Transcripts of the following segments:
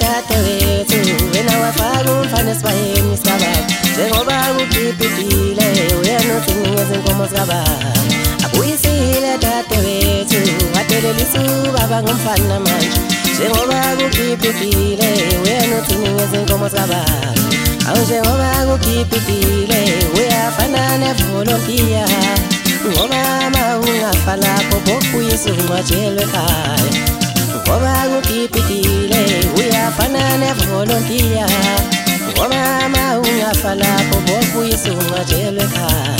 dadewethu wena wafaka umfana esibayeni sikababa njengoba kukhiphiphile wena uthini ngezinkomo zikababa abuyisile dadewethu wadelelisa ubaba ngomfana manje. Njengoba kukhiphiphile wena uthini ngezinkomo zikababa awu njengoba kukhiphiphile uyafana nevolontiya. Ngoba ma ungafa lapho bokuyisa ungcwatshelwe ekhaya. Ngoba kukhiphiphile uyafana nevolontiya. Ngoba ma ungafa lapho bokuyisa ungcwatshelwe ekhaya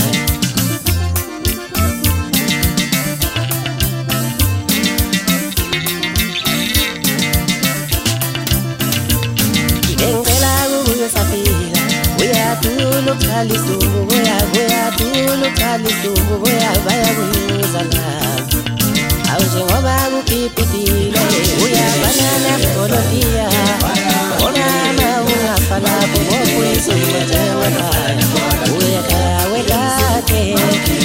ngicela ukuyosaphila uyadula ukuthala isumbu buya uyadula ukuthala isumbu buya bayakuyuza lapho. Awu njengoba kukhiphiphile uyafana nevolontiya onama ungafa lapho ngokuyisa umncejewe khaya uyekhaya wedade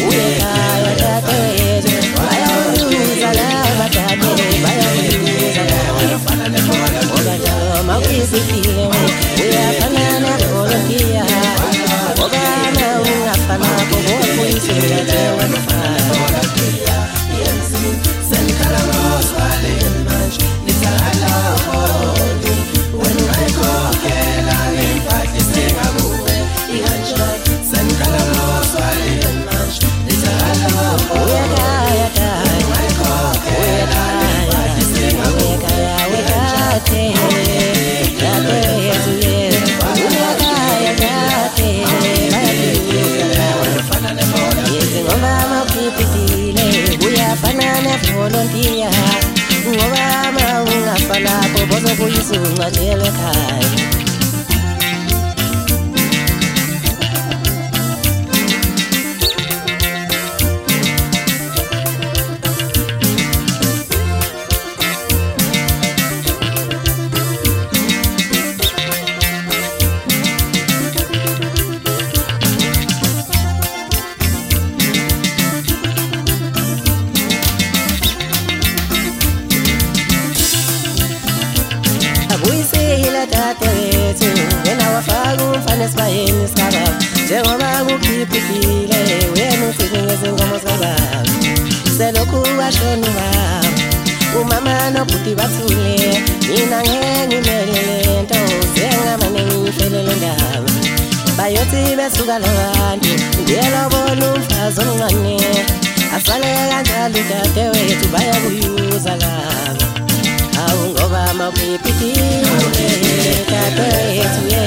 uyekhaya dade wethu bayakuyuza laba dade bayakuyuza laba ngoba noma kuyisiphile ungafa lapho bozokuyisa ungcwatshelwe ekhaya abuyisile washona ubaba umama nobhuti bathule mina ngeke ngimele lento zengamane ngiyifelele ndaba. Bayothi besuka labantu ngiyelobona umfazi omncane. Asale kanjalo dadewethu bayakuyuza laba. Awu ngoba mawuphiphiphile dadewethu yena